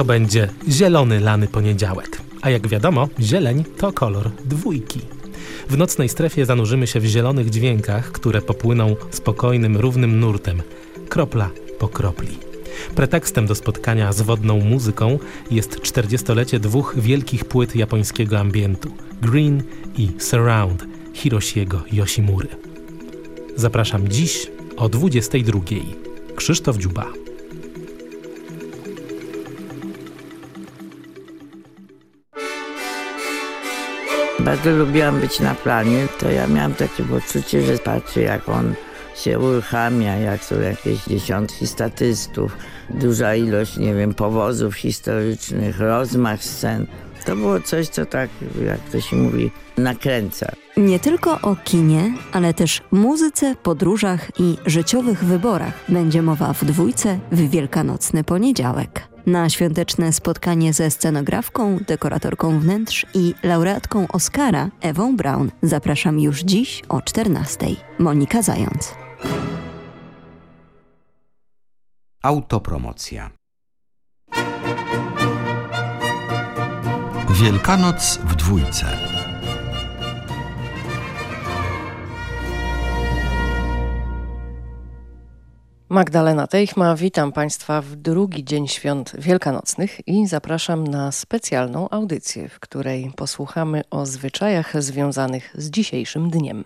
To będzie zielony lany poniedziałek. A jak wiadomo, zieleń to kolor dwójki. W nocnej strefie zanurzymy się w zielonych dźwiękach, które popłyną spokojnym, równym nurtem, kropla po kropli. Pretekstem do spotkania z wodną muzyką jest 40-lecie dwóch wielkich płyt japońskiego ambientu Green i Surround Hiroshiego Yoshimury. Zapraszam dziś o 22. Krzysztof Dziuba. Bardzo lubiłam być na planie, to ja miałam takie poczucie, że patrzę jak on się uruchamia, jak są jakieś dziesiątki statystów, duża ilość, nie wiem, powozów historycznych, rozmach scen. To było coś, co tak, jak to się mówi, nakręca. Nie tylko o kinie, ale też muzyce, podróżach i życiowych wyborach będzie mowa w dwójce w Wielkanocny Poniedziałek. Na świąteczne spotkanie ze scenografką, dekoratorką wnętrz i laureatką Oscara Ewą Brown zapraszam już dziś o 14. Monika Zając. Autopromocja. Wielkanoc w dwójce. Magdalena Teichma, witam Państwa w drugi dzień świąt wielkanocnych i zapraszam na specjalną audycję, w której posłuchamy o zwyczajach związanych z dzisiejszym dniem.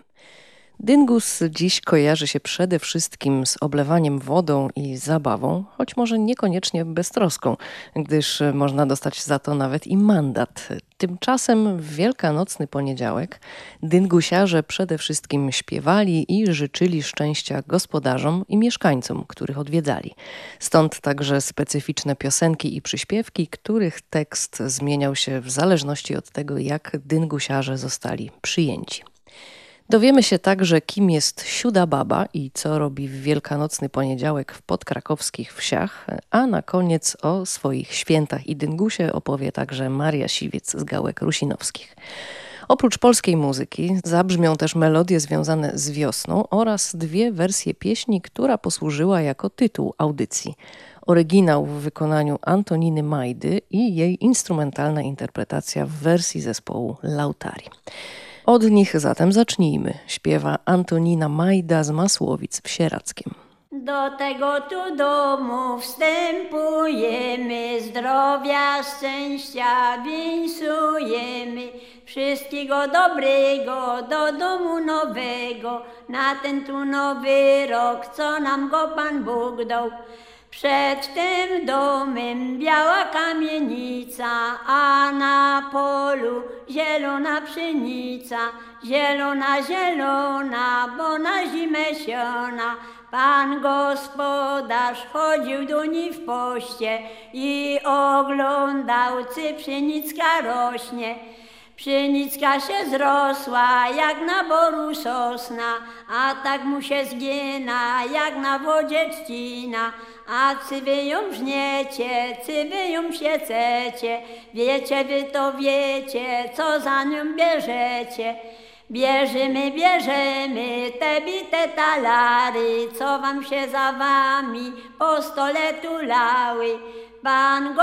Dyngus dziś kojarzy się przede wszystkim z oblewaniem wodą i zabawą, choć może niekoniecznie beztroską, gdyż można dostać za to nawet i mandat. Tymczasem w wielkanocny poniedziałek dyngusiarze przede wszystkim śpiewali i życzyli szczęścia gospodarzom i mieszkańcom, których odwiedzali. Stąd także specyficzne piosenki i przyśpiewki, których tekst zmieniał się w zależności od tego, jak dyngusiarze zostali przyjęci. Dowiemy się także, kim jest Siuda Baba i co robi w wielkanocny poniedziałek w podkrakowskich wsiach, a na koniec o swoich świętach i dyngusie opowie także Maria Siwiec z Gałek Rusinowskich. Oprócz polskiej muzyki zabrzmią też melodie związane z wiosną oraz dwie wersje pieśni, która posłużyła jako tytuł audycji. Oryginał w wykonaniu Antoniny Majdy i jej instrumentalna interpretacja w wersji zespołu Lautari. Od nich zatem zacznijmy, śpiewa Antonina Majda z Masłowic w Sierackiem. Do tego tu domu wstępujemy, zdrowia, szczęścia winsujemy, wszystkiego dobrego do domu nowego, na ten tu nowy rok, co nam go Pan Bóg dał. Przed tym domem biała kamienica, a na polu zielona pszenica, zielona, zielona, bo na zimę siona. Pan gospodarz chodził do niej w poście i oglądał, czy pszenicka rośnie. Pszenicka się zrosła jak na boru sosna, a tak mu się zgina jak na wodzie trzcina. A czy wy ją żniecie, czy wy ją siececie, wiecie wy to wiecie, co za nią bierzecie. Bierzemy, bierzemy te bite talary, co wam się za wami po stole tulały. Pan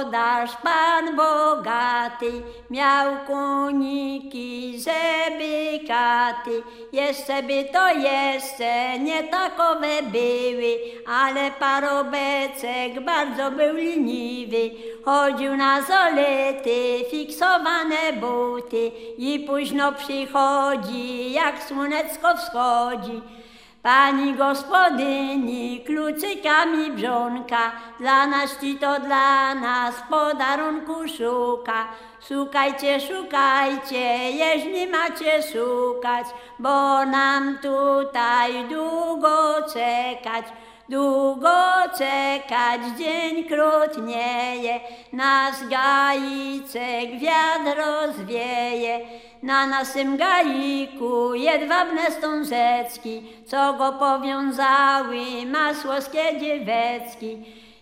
gospodarz, pan bogaty, miał koniki, żeby katy. Jeszcze by to jeszcze nie takowe były, ale parobecek bardzo był leniwy. Chodził na zolety, fiksowane buty i późno przychodzi, jak słonecko wschodzi. Pani gospodyni kluczykami brzonka, dla nas ci to dla nas podarunku szuka. Szukajcie, szukajcie, jeśli macie szukać, bo nam tutaj długo czekać. Długo czekać, dzień krótnieje, nas gajicek wiatr rozwieje. Na naszym gaiku jedwabne stążeczki, co go powiązały masłowskie dzieweczki.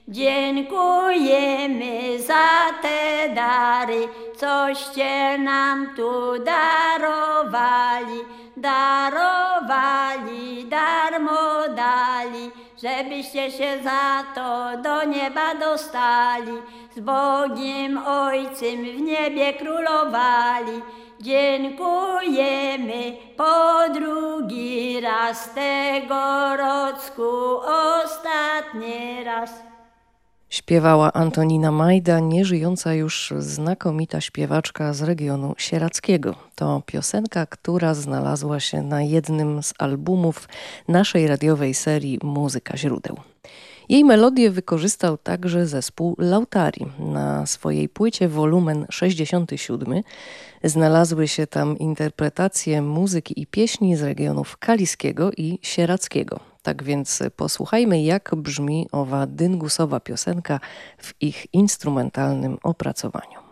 Dziękujemy za te dary, coście nam tu darowali, darowali, darmo dali. żebyście się za to do nieba dostali, z Bogiem Ojcem w niebie królowali. Dziękujemy po drugi raz tegoroczku, ostatni raz. Śpiewała Antonina Majda, nieżyjąca już znakomita śpiewaczka z regionu sierackiego. To piosenka, która znalazła się na jednym z albumów naszej radiowej serii Muzyka Źródeł. Jej melodię wykorzystał także zespół Lautari. Na swojej płycie wolumen 67 znalazły się tam interpretacje muzyki i pieśni z regionów kaliskiego i sierackiego. Tak więc posłuchajmy, jak brzmi owa dyngusowa piosenka w ich instrumentalnym opracowaniu.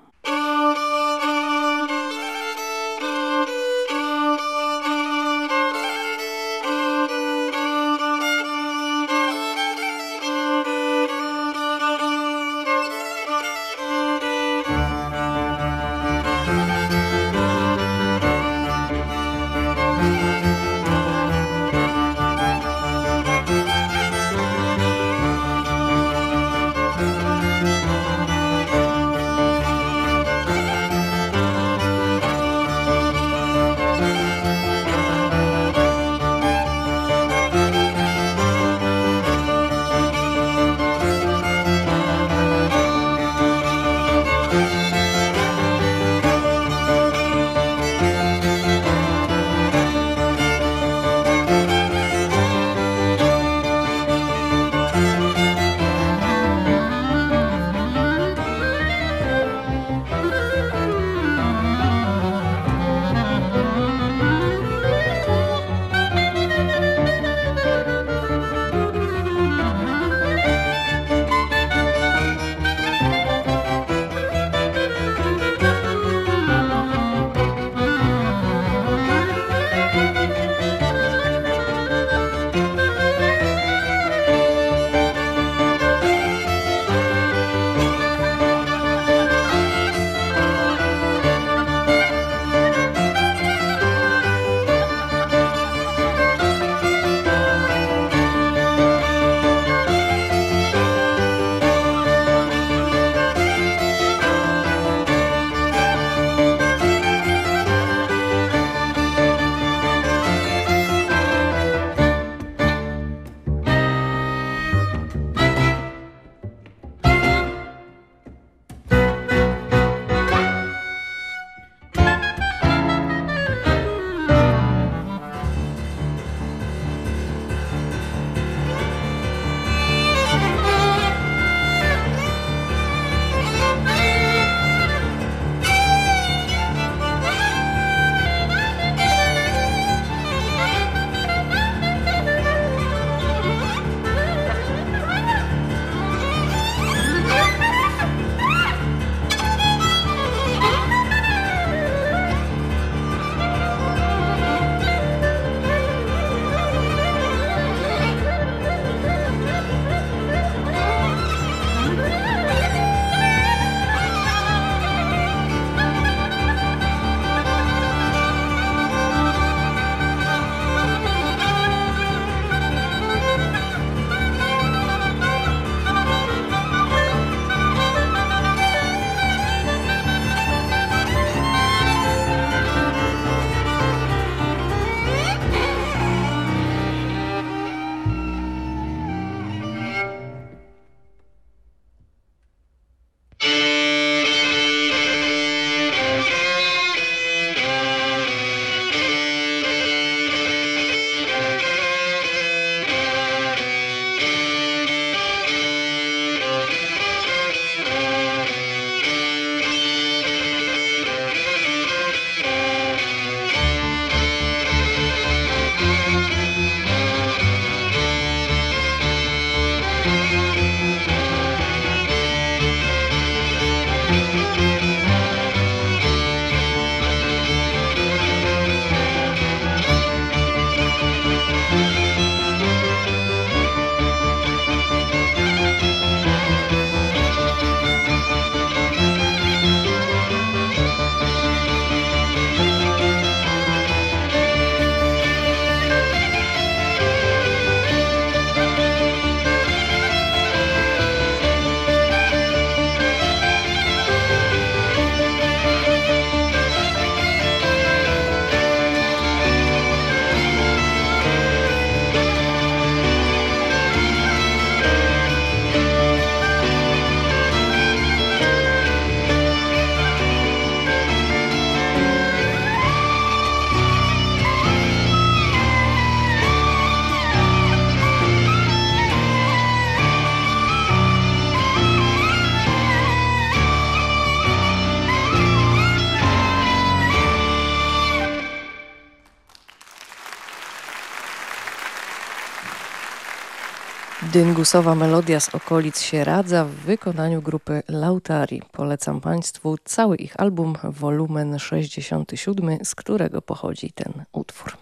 Dyngusowa melodia z okolic Sieradza w wykonaniu grupy Lautari. Polecam Państwu cały ich album, wolumen 67, z którego pochodzi ten utwór.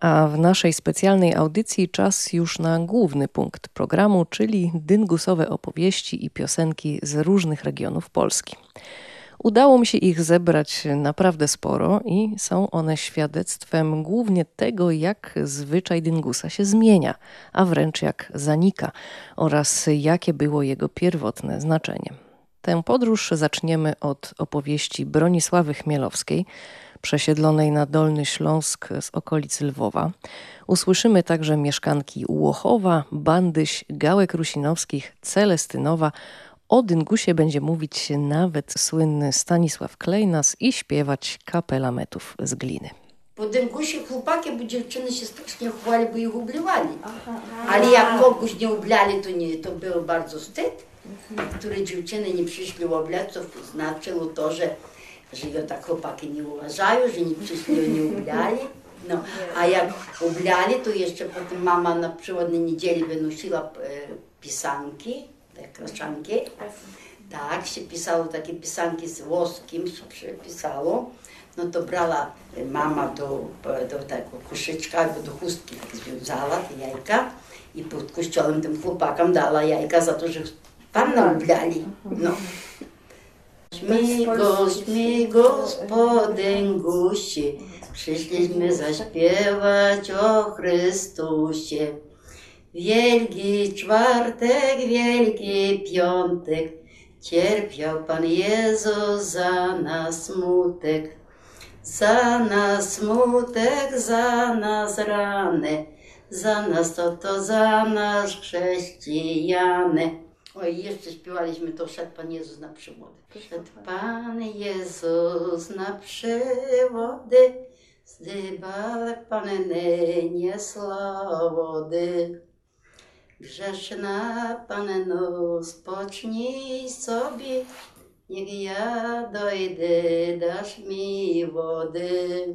A w naszej specjalnej audycji czas już na główny punkt programu, czyli dyngusowe opowieści i piosenki z różnych regionów Polski. Udało mi się ich zebrać naprawdę sporo i są one świadectwem głównie tego, jak zwyczaj dyngusa się zmienia, a wręcz jak zanika oraz jakie było jego pierwotne znaczenie. Tę podróż zaczniemy od opowieści Bronisławy Chmielowskiej, przesiedlonej na Dolny Śląsk z okolic Lwowa. Usłyszymy także mieszkanki Łochowa, Bandyś, Gałek Rusinowskich, Celestynowa o dyngusie będzie mówić nawet słynny Stanisław Klejnas i śpiewać kapela metów z gliny. Po dyngusie chłopaki, bo dziewczyny się strasznie chwali, bo ich ubliwali. Ale jak kogoś nie ubliali, to, nie, to było bardzo wstyd. Niektóre dziewczyny nie przyszli oblać, co znaczyło to, że, że ją tak chłopaki nie uważają, że nie przyszli, nie ubliali. No, a jak ubliali, to jeszcze potem mama na przykład na niedzielę wynosiła e, pisanki, te kraszanki. Tak, się pisało takie pisanki z włoskim, się przepisało. No to brała mama do, do tego koszyczka albo do chustki tak związała te jajka i pod kościołem tym chłopakom dała jajka za to, że panna ubrali. No. Śmigo, śmigo, spodęgusie, przyszliśmy zaśpiewać o Chrystusie. Wielki czwartek, wielki piątek, cierpiał Pan Jezus za nas smutek. Za nas smutek, za nas rany, za nas to to, za nas chrześcijany. Oj, jeszcze śpiewaliśmy to Szedł Pan Jezus na przywody. Szedł Pan Jezus na przywody, zdybale Panny nie. Grzeszna Panno, spocznij sobie, niech ja dojdę, dasz mi wody.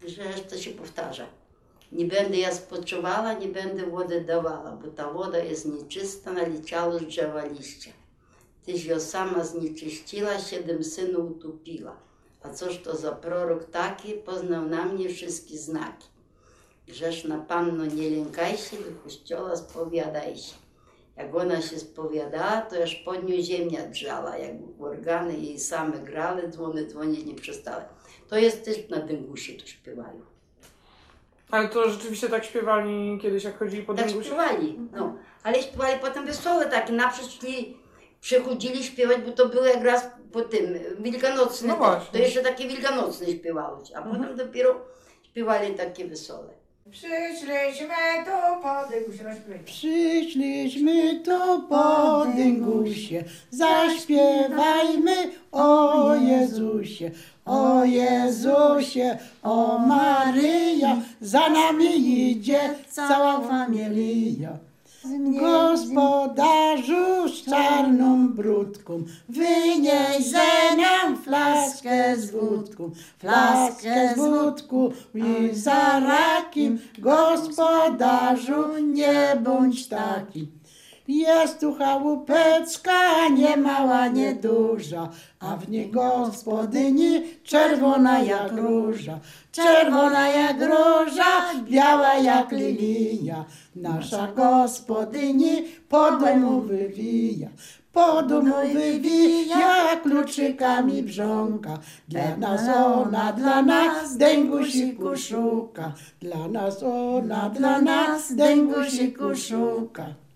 Grzesz, to się powtarza. Nie będę ja spoczywała, nie będę wody dawała, bo ta woda jest nieczysta, naleciała z drzewa liścia. Tyś ją sama znieczyściła, siedem synów utopiła. A coż to za prorok taki, poznał na mnie wszystkie znaki. Grzeszna Panno, nie lękaj się, do kościoła spowiadaj się. Jak ona się spowiadała, to aż pod nią ziemia drżała, jak organy jej same grale, dzwony dzwonić nie przestały. To jest też na dyngusie to śpiewają. Ale to rzeczywiście tak śpiewali kiedyś, jak chodzili po Tak śpiewali, no. Ale śpiewali potem wesołe takie, na szli, przychodzili śpiewać, bo to było jak raz po tym, wielkanocne, No właśnie. to jeszcze takie wielkanocne śpiewało się, a potem dopiero śpiewali takie wesołe. Przyszliśmy tu po dyngusie. Przyszliśmy tu po dyngusie, zaśpiewajmy o Jezusie, o Jezusie, o Maryja, za nami idzie cała familia. Gospodarzu z czarną brudką, wynieś ze nam flaskę z wódką, flaskę z wódką i za rakiem, gospodarzu nie bądź taki. Jest tu chałupeczka, nie mała, nie duża, a w niej gospodyni czerwona jak róża. Czerwona jak róża, biała jak lilia. Nasza gospodyni po domu wywija. Po domu wywija kluczykami brząka. Dla nas ona, dla nas dęgusiku szuka. Dla nas ona, dla nas dęgusiku szuka.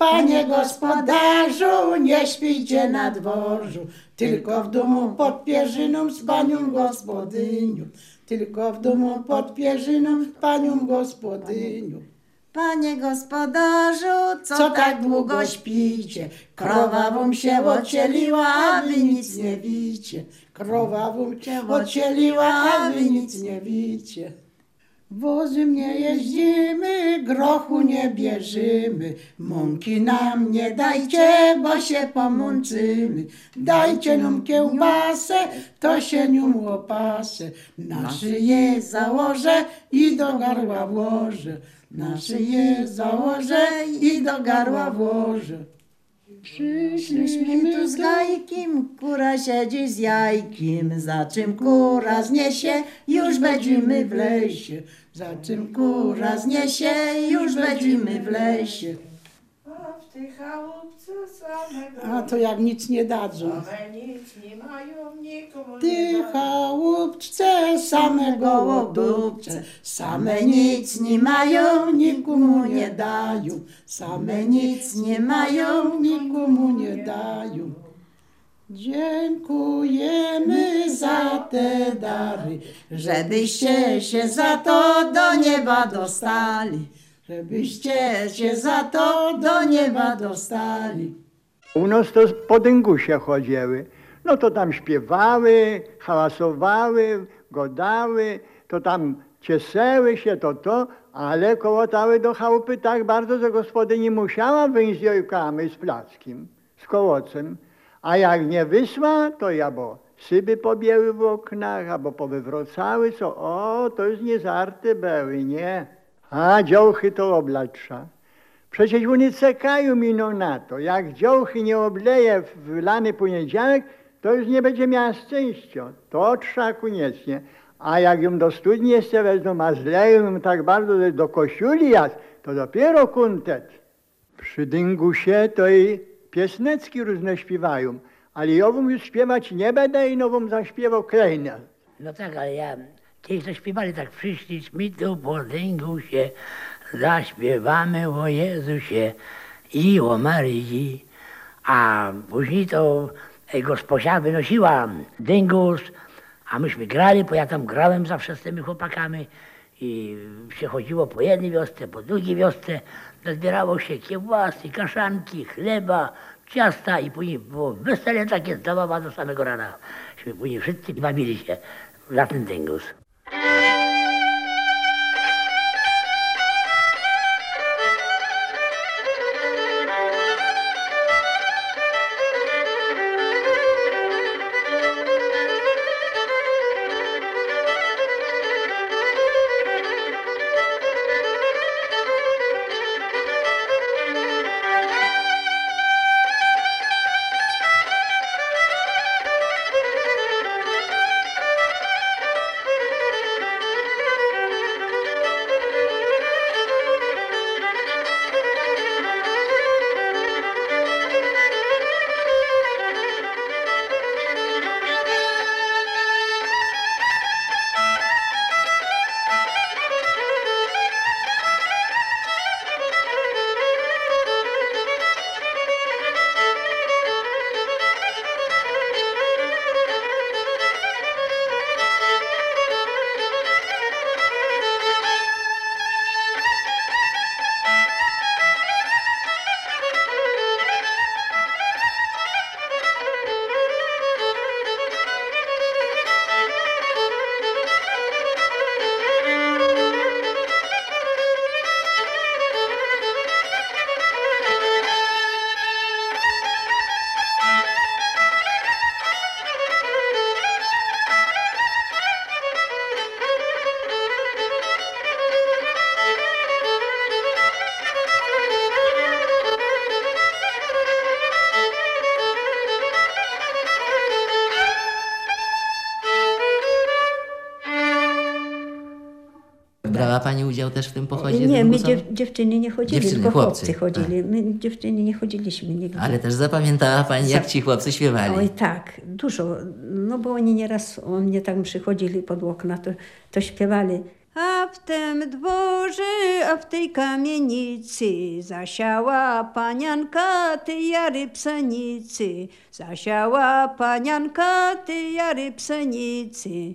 Panie gospodarzu, nie śpijcie na dworzu, tylko w domu pod pierzyną z panią gospodynią. Tylko w domu pod pierzyną z panią gospodynią. Panie gospodarzu, co, Co tak długo śpicie? Krowa wam się ocieliła, a wy nic nie wicie. Krowa wam się ocieliła, a wy nic nie wicie. Wozem nie jeździmy, grochu nie bierzemy, mąki nam nie dajcie, bo się pomączymy. Dajcie nam kiełbasę, to się nią łopasę, na szyję założę i do garła włożę. na szyję założę i do garła włożę. Przyszliśmy tu z gajkiem, kura siedzi z jajkiem, za czym kura zniesie, już będziemy w lesie. Za czym kura zniesie, już będziemy w lesie. A w tej. A to jak nic nie dadzą. Same nic nie mają, nikomu Ty nie dają. chałupce same gołodupce, same nic nie mają, nikomu nie dają. Same nic nie mają, nikomu nie dają. Dziękujemy za te dary, żebyście się za to do nieba dostali. Żebyście się za to do nieba dostali. U nas to po dyngusie chodziły. No to tam śpiewały, hałasowały, godały, to tam cieseły się, to to, ale kołotały do chałupy tak bardzo, że gospodyni musiała wyjść z jojkami, z plackiem, z kołocem. A jak nie wyszła, to ja bo szyby pobieły w oknach, albo powywracały, co, o, to już nie żarty były, nie. A dziołchy to oblać trzeba. Przecież oni czekają miną na to. Jak dziołchy nie obleje w lany poniedziałek, to już nie będzie miała szczęścia. To trzeba koniecznie. A jak ją do studni jeszcze wezmą, a zleją ją tak bardzo, że do kościuli jest, to dopiero kuntet. Przy dyngusie to i piesnecki różne śpiewają, ale ową już śpiewać nie będę i nową zaśpiewał klejnę. No tak, ale ja, ci to śpiewali, tak przyszliśmy tu po dyngusie, zaśpiewamy o Jezusie i o Maryi, a później to gosposia wynosiła dyngus, a myśmy grali, bo ja tam grałem zawsze z tymi chłopakami i się chodziło po jednej wiosce, po drugiej wiosce, zbierało się kiełbasy, kaszanki, chleba, ciasta i później było wesele takie zabawa do samego rana. Myśmy później wszyscy bawili się na ten dyngus. Brała Pani udział też w tym pochodzie Nie, my dziew, dziewczyny nie chodzili, Dziewczyny, tylko chłopcy. chłopcy chodzili. My dziewczyny nie chodziliśmy nigdzie. Ale też zapamiętała Pani, jak ci chłopcy śpiewali. Oj tak, dużo. No bo oni nieraz o mnie tam przychodzili pod okna, to, to śpiewali. A w tym dworze, a w tej kamienicy zasiała panianka ty jary psenicy. Zasiała panianka ty jary psenicy.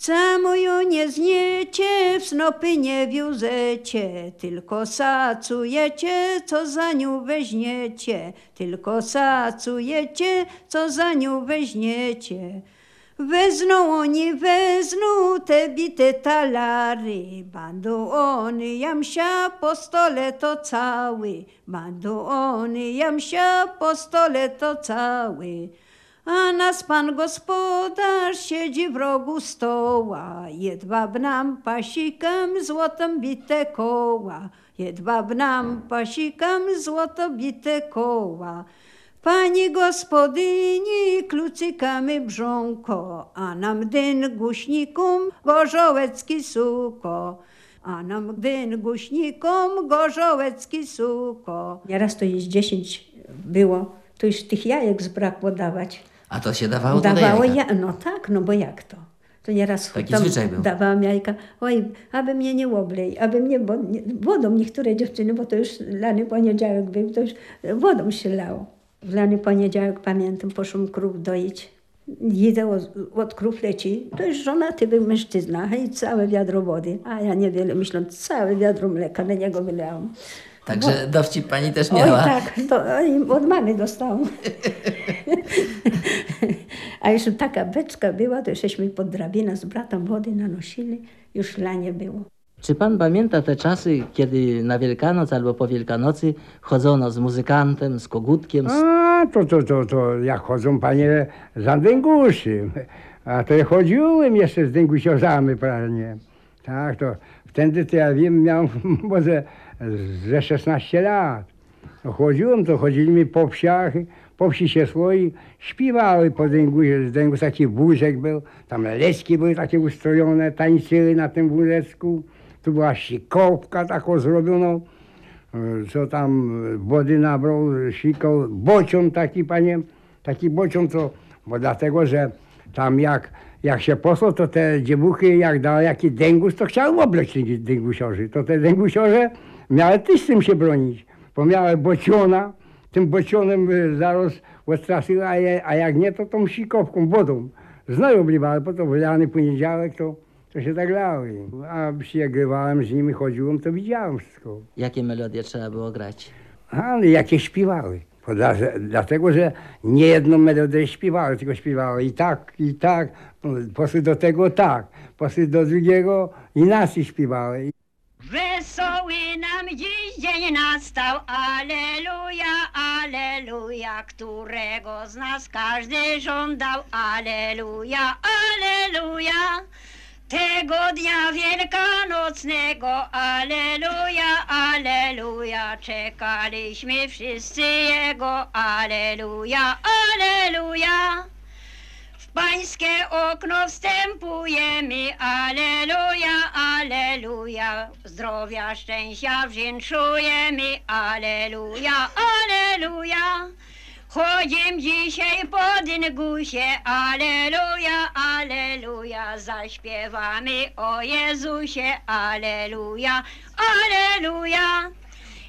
Czemu ją nie zniecie, w snopy nie wiózecie, tylko sacujecie, co za nią weźmiecie, tylko sacujecie, co za nią weźmiecie. Wezną oni, wezną te bite talary, bandą oni jamsia po stole to cały, bandą oni jamsia po stole to cały. A nas pan gospodarz siedzi w rogu stoła, jedwab nam pasikiem złotem bite koła, jedwab nam pasikiem złoto bite koła. Pani gospodyni klucykamy brzonko, a nam dyn guśnikom gorzołecki suko. A nam dyn guśnikom gorzołecki suko. Nieraz to jest dziesięć było, to już tych jajek zbrakło dawać. A to się dawało Dawało ja, no tak, no bo jak to? To nieraz Taki tam zwyczaj był. dawałam jajka. Oj, aby mnie nie łoblej, aby mnie bo, nie, wodą niektóre dziewczyny, bo to już lany poniedziałek był, to już wodą się lało. W lany poniedziałek pamiętam, poszłam krów doić. Idę od, od krów leci, to już żonaty był mężczyzna i całe wiadro wody. A ja niewiele myśląc, całe wiadro mleka na niego wylałam. Także dowcip pani też Oj miała. tak, to oj, od mamy dostałam. A jeszcze taka beczka była, to żeśmy pod drabinę z bratem wody nanosili, już lanie było. Czy pan pamięta te czasy, kiedy na Wielkanoc albo po Wielkanocy chodzono z muzykantem, z kogutkiem? Z... A, to, to, to, to jak chodzą panie za dęguszy. A to ja chodziłem jeszcze z dęgusiozami, prawnie. Tak, to wtedy to ja wiem, miałem może ze 16 lat. No, chodziłem, to chodzili mi po wsiach, po wsi się swoi, śpiewały po dęgusie, z dęgus taki wózek był, tam lecki były takie ustrojone, tańczyły na tym wózeczku. Tu była sikowka taką zrobioną, co tam wody nabrał, sikał, bocion taki, panie, taki bocion, to, bo dlatego, że tam jak, jak się poszło, to te dziewuchy, jak dały jaki dęgus, to chciały obleć dęgusiorzy. To te dęgusiorze miały też tym się bronić, bo miały bociona, tym bocionem y, zaraz odstraszyły, a, je, a jak nie, to tą sikowką, wodą. Znowu obliwały, po to w lany poniedziałek to, to się tak lały. A się grywałem z nimi, chodziłem, to widziałem wszystko. Jakie melodie trzeba było grać? A, no jakie śpiewały. Dla, dlatego, że nie jedną melodię śpiewały, tylko śpiewały i tak, i tak. Poszły do tego tak, poszły do drugiego inaczej śpiewały. Nastał, aleluja, aleluja, którego z nas każdy żądał, aleluja, aleluja. Tego dnia wielkanocnego, aleluja, aleluja, czekaliśmy wszyscy Jego, aleluja, aleluja. Pańskie okno wstępujemy, aleluja, aleluja. Zdrowia, szczęścia wdzięczujemy, aleluja, aleluja. Chodzim dzisiaj po dyngusie, aleluja, aleluja. Zaśpiewamy o Jezusie, aleluja, aleluja.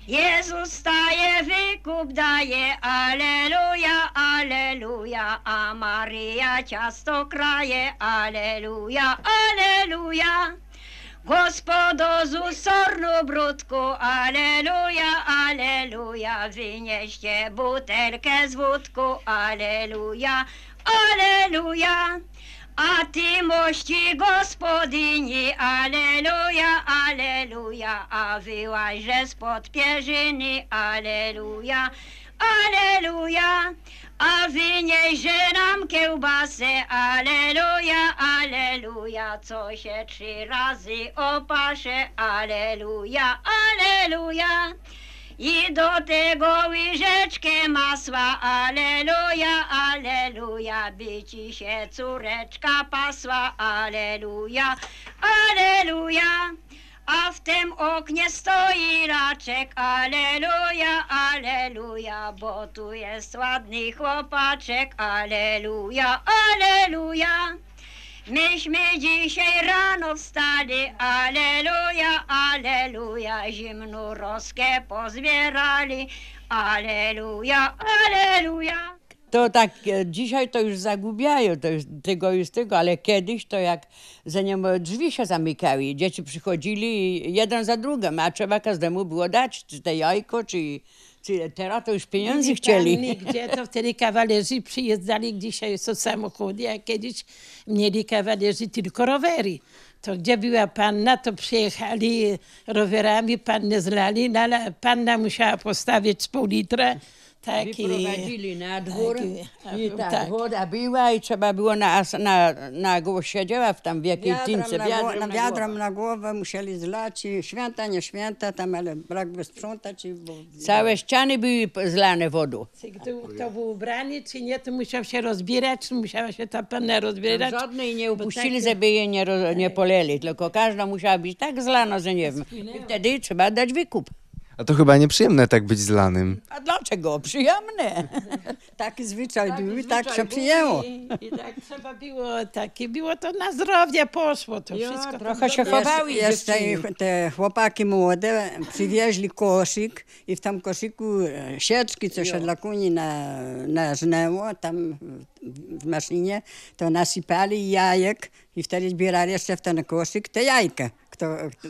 Jezus staje, wykup daje, aleluja, aleluja, a Maryja ciasto kraje, aleluja, aleluja. Gospodozu sornu brudku, aleluja, aleluja, wynieście butelkę z wódku, aleluja, aleluja. A ty mości gospodyni, aleluja, aleluja, a wyłaźże spod pierzyny, aleluja, aleluja. A wynieźże nam kiełbasę, aleluja, aleluja, co się trzy razy opasze, aleluja, aleluja. I do tego łyżeczkę masła, aleluja, aleluja, by ci się córeczka pasła, aleluja, aleluja. A w tym oknie stoi raczek, aleluja, aleluja, bo tu jest ładny chłopaczek, aleluja, aleluja. Myśmy dzisiaj rano wstali, aleluja, aleluja, zimną roskę pozbierali, aleluja, aleluja. To tak e, dzisiaj to już zagubiają, to już tego już tego, ale kiedyś to jak za nią drzwi się zamykały, dzieci przychodzili jeden za drugim, a trzeba każdemu było dać, czy te jajko, czy, czy teraz to już pieniędzy Widzi chcieli. Nigdzie to wtedy kawalerzy przyjeżdżali, dzisiaj są samochody, a kiedyś mieli kawalerzy tylko rowery. To gdzie była panna, to przyjechali rowerami, pannę zlali, no ale panna musiała postawić z pół litra, Taki- wyprowadzili na dwór taki, i tak, tak. woda była i trzeba było na, na, na głowę siedziała w tam w jakiej tince, na, wiadrem na na wiadram głowę. na głowę musieli zlać i święta, nie święta, tam ale brak by sprzątać i bo... Całe ściany były zlane wodą. Czy kto, był ubrany, czy nie, to musiał się rozbierać, czy musiała się ta panna rozbierać. Żadnej nie upuścili, takie- żeby je nie, roz- nie poleli, tylko każda musiała być tak zlana, że nie wiem. I wtedy trzeba dać wykup. A to chyba nieprzyjemne tak być zlanym. A dlaczego? Przyjemne. Taki zwyczaj był i tak się przyjęło. I, I tak trzeba było, takie było to na zdrowie poszło to Ja, wszystko. trochę się chowały Jeszcze dziewczyny. te chłopaki młode przywieźli koszyk i w tam koszyku e, sieczki, co się dla koni na, nażnęło tam w- w maszynie, to nasypali jajek i wtedy zbierali jeszcze w ten koszyk te jajka, kto, kto,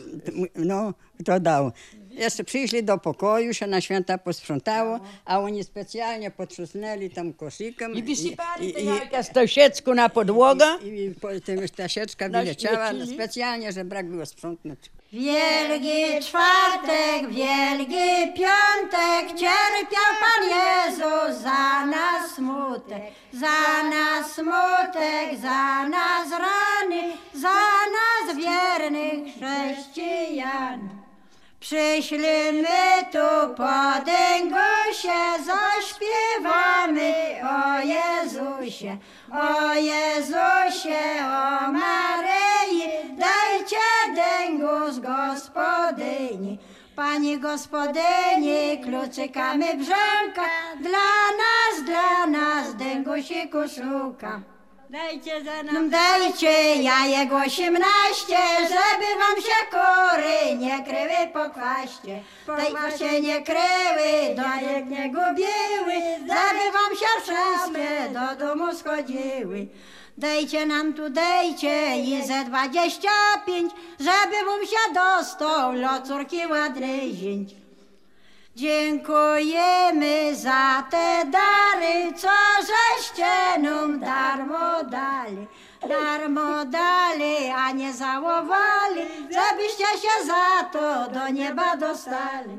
no, kto dał. Jeszcze przyszli do pokoju, się na święta posprzątało, a oni specjalnie potrząsnęli tam koszykiem. I wysypali te jajka z tą siecku na podłogę. I, i po tym już ta sieczka Na wyleciała śmieci. specjalnie, że brak było sprzątnąć. Wielki czwartek, wielki piątek, cierpiał Pan Jezus za nas smutek, za nas smutek, za nas rany, za nas wiernych chrześcijan. Przyślimy tu podęgusie, zaśpiewamy o Jezusie, o Jezusie, o Maryi, dajcie dęgus gospodyni. Pani gospodyni, kluczykami brzęka, dla nas, dla nas dęgusiku szuka. Dajcie za nam, dajcie jajek osiemnaście, żeby wam się kury nie kryły po kwaście. Tej się nie kryły, jajek nie gubiły, żeby wam się wszystkie do domu schodziły. Dajcie nam tu, dajcie i ze dwadzieścia pięć, żeby wam się dostał lo córki ładnej zięć. Dziękujemy za te dary, co żeście nam darmo dali. Darmo dali, a nie załowali, żebyście się za to do nieba dostali.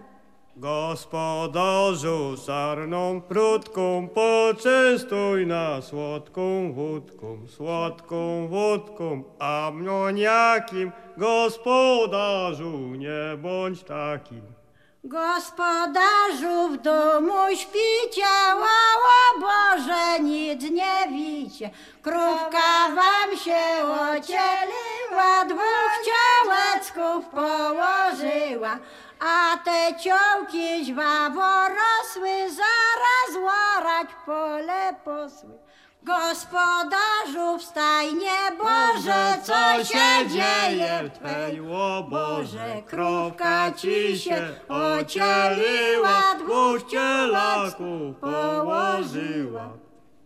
Gospodarzu, sarną prutką, poczęstuj nas słodką wódką, słodką wódką, a mnioniakim, gospodarzu, nie bądź takim. Gospodarzu w domu śpicie, łała Boże, nic nie wicie. Krówka wam się ocieliła, dwóch ciałecków położyła, a te ciołki żwawo rosły, zaraz łorać pole posły. Gospodarzu w stajnie Boże, co się dzieje w Twej łoborze? Krówka ci się ocieliła, dwóch cielaków położyła.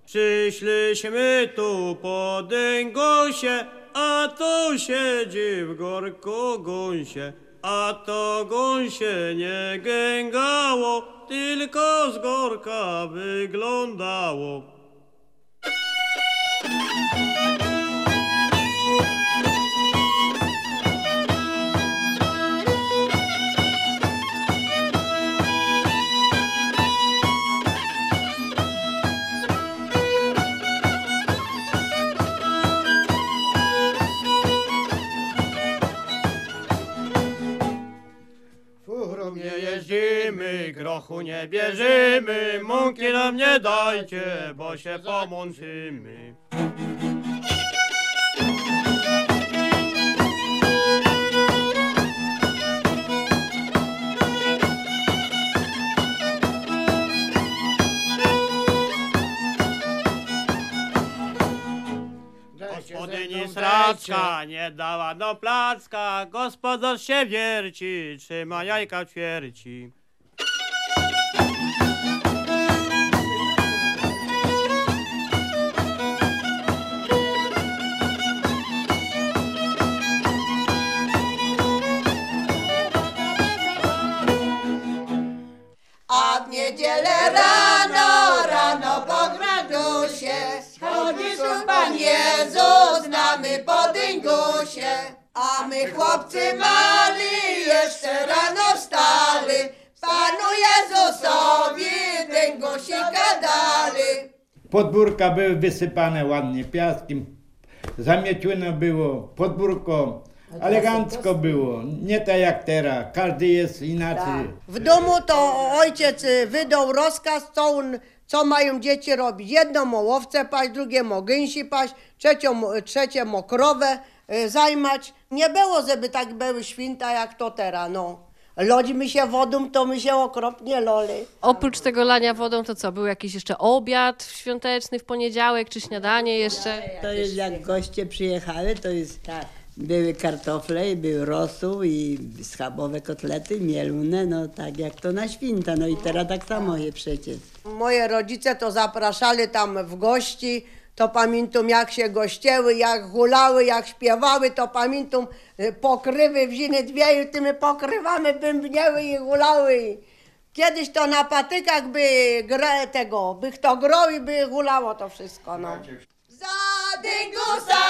Przyszliśmy tu po dęgosie, a to siedzi w gorku gąsie, a to gąsie nie gęgało, tylko z gorka wyglądało. Grochu nie bierzemy, mąki nam nie dajcie, bo się pomączymy. Sraczka nie dała do placka, gospodarz się wierci, trzyma jajka w ćwierci. Chłopcy mali, jeszcze rano wstali, Panu Jezusowi dyngusie Podwórka były wysypane ładnie piaskiem, zamiecione było, podwórko. Elegancko było, nie tak jak teraz, każdy jest inaczej. W domu to ojciec y, wydał rozkaz, co, on, co mają dzieci robić. Jedno mo łowce paść, drugie mo gęsi paść, trzecią, trzecie mo krowę y, zajmać. Nie było, żeby tak były święta jak to teraz, no. Lodzimy się wodą, to my się okropnie loli. Oprócz tego lania wodą, to co? Był jakiś jeszcze obiad świąteczny w poniedziałek, czy śniadanie jeszcze? To jest jak goście przyjechały, to jest były kartofle, i był rosół i schabowe kotlety, mielone, no tak jak to na święta, no i teraz tak samo je przecież. Moje rodzice to zapraszali tam w gości, to pamiętam jak się gościły, jak hulały, jak śpiewały, to pamiętam y, pokrywy wzięły dwie i tymi pokrywami bębniały i hulały. Kiedyś to na patykach by gra, tego, by kto grał i by hulało to wszystko, no. Za dyngusa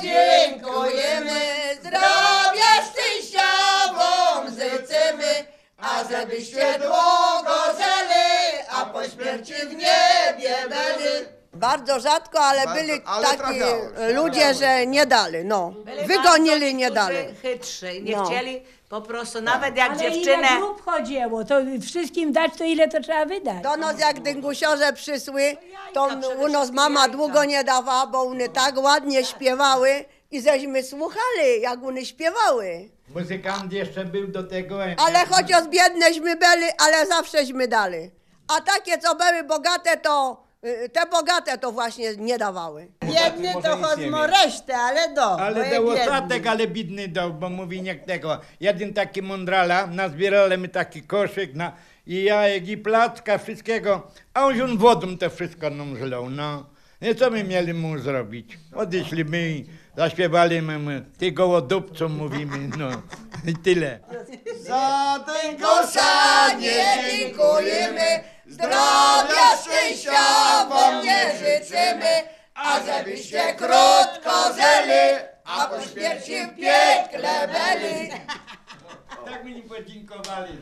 dziękujemy, zdrowia szczęściową życzymy, a żebyście długo żyli, a po śmierci w niebie byli. Bardzo rzadko, ale Bardzo, byli ale taki trafiało się, ludzie, że nie dali, no. Byli Wygonili, bardzo nie dali. Chytrzy, nie No. chcieli po prostu, nawet jak Ale dziewczynę... ile grup chodziło, to wszystkim dać, to ile to trzeba wydać? Do nas jak dyngusiorze przysły, to u nas mama długo nie dawała, bo one tak ładnie śpiewały i żeśmy słuchali, jak one śpiewały. Muzykant jeszcze był do tego. Ale chociaż biedneśmy byli, ale zawsześmy dali. A takie, co były bogate, to te bogate to właśnie nie dawały. Biedny to chodzą resztę, ale do. Ale dał ostatek, ale bidny dał, bo mówi nie tego. Jeden taki mądrala, nazbierali my taki koszyk na i jajek, i placka, wszystkiego, a on się wodą to wszystko nam zlał, no. I co my mieli mu zrobić? Odeszliśmy i zaśpiewali mu, ty gołodupcą mówimy, no. I tyle. Za dyngusa nie dziękujemy, zdrowia szczęścia wam nie życzymy, a żebyście krótko żyli, a po śmierci w piekle byli. Tak mi nie podziękowali.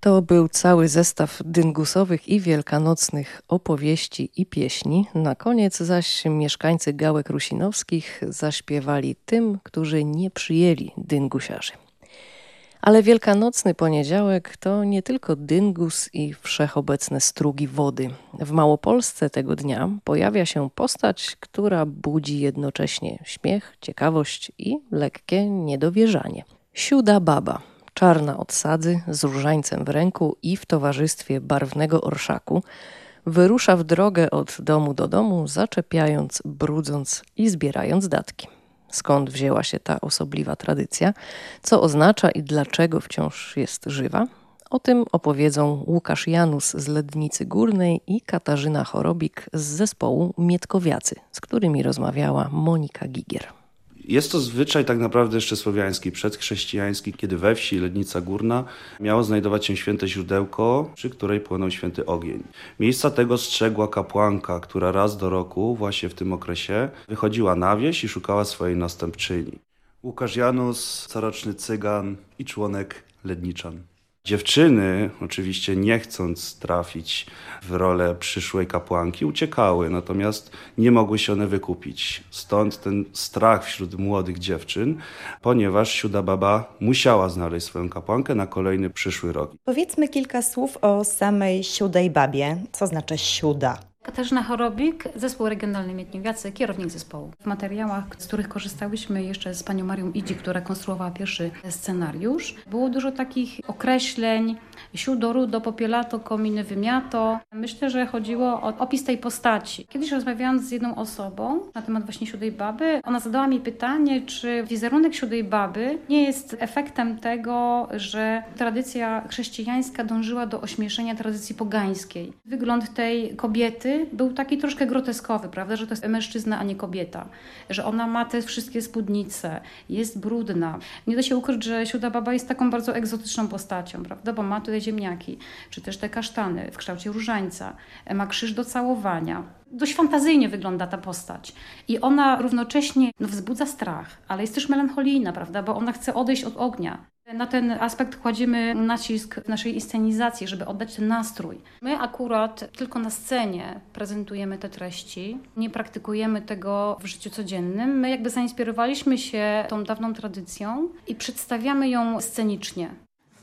To był cały zestaw dyngusowych i wielkanocnych opowieści i pieśni. Na koniec zaś mieszkańcy Gałek Rusinowskich zaśpiewali tym, którzy nie przyjęli dyngusiarzy. Ale wielkanocny poniedziałek to nie tylko dyngus i wszechobecne strugi wody. W Małopolsce tego dnia pojawia się postać, która budzi jednocześnie śmiech, ciekawość i lekkie niedowierzanie. Siuda baba, czarna od sadzy, z różańcem w ręku i w towarzystwie barwnego orszaku, wyrusza w drogę od domu do domu, zaczepiając, brudząc i zbierając datki. Skąd wzięła się ta osobliwa tradycja, co oznacza i dlaczego wciąż jest żywa? O tym opowiedzą Łukasz Janus z Lednicy Górnej i Katarzyna Chorobik z zespołu Mietkowiacy, z którymi rozmawiała Monika Gigier. Jest to zwyczaj tak naprawdę jeszcze słowiański, przedchrześcijański, kiedy we wsi Lednica Górna miało znajdować się święte źródełko, przy której płynął święty ogień. Miejsca tego strzegła kapłanka, która raz do roku, właśnie w tym okresie, wychodziła na wieś i szukała swojej następczyni. Łukasz Janus, coroczny cygan i członek Ledniczan. Dziewczyny, oczywiście nie chcąc trafić w rolę przyszłej kapłanki, uciekały, natomiast nie mogły się one wykupić. Stąd ten strach wśród młodych dziewczyn, ponieważ siuda baba musiała znaleźć swoją kapłankę na kolejny przyszły rok. Powiedzmy kilka słów o samej siódej babie. Co znaczy sióda? Katarzyna Chorobik, zespół regionalny Mietniowiacy, kierownik zespołu. W materiałach, z których korzystałyśmy jeszcze z panią Marią Idzi, która konstruowała pierwszy scenariusz, było dużo takich określeń, siudo, rudo, popielato, kominy, wymiato. Myślę, że chodziło o opis tej postaci. Kiedyś rozmawiałam z jedną osobą na temat właśnie siódej baby, ona zadała mi pytanie, czy wizerunek siódej baby nie jest efektem tego, że tradycja chrześcijańska dążyła do ośmieszenia tradycji pogańskiej. Wygląd tej kobiety był taki troszkę groteskowy, prawda, że to jest mężczyzna, a nie kobieta, że ona ma te wszystkie spódnice, jest brudna. Nie da się ukryć, że Sióda Baba jest taką bardzo egzotyczną postacią, prawda, bo ma tutaj ziemniaki, czy też te kasztany w kształcie różańca, ma krzyż do całowania. Dość fantazyjnie wygląda ta postać. I ona równocześnie no, wzbudza strach, ale jest też melancholijna, prawda, bo ona chce odejść od ognia. Na ten aspekt kładziemy nacisk w naszej inscenizacji, żeby oddać ten nastrój. My akurat tylko na scenie prezentujemy te treści, nie praktykujemy tego w życiu codziennym. My jakby zainspirowaliśmy się tą dawną tradycją i przedstawiamy ją scenicznie.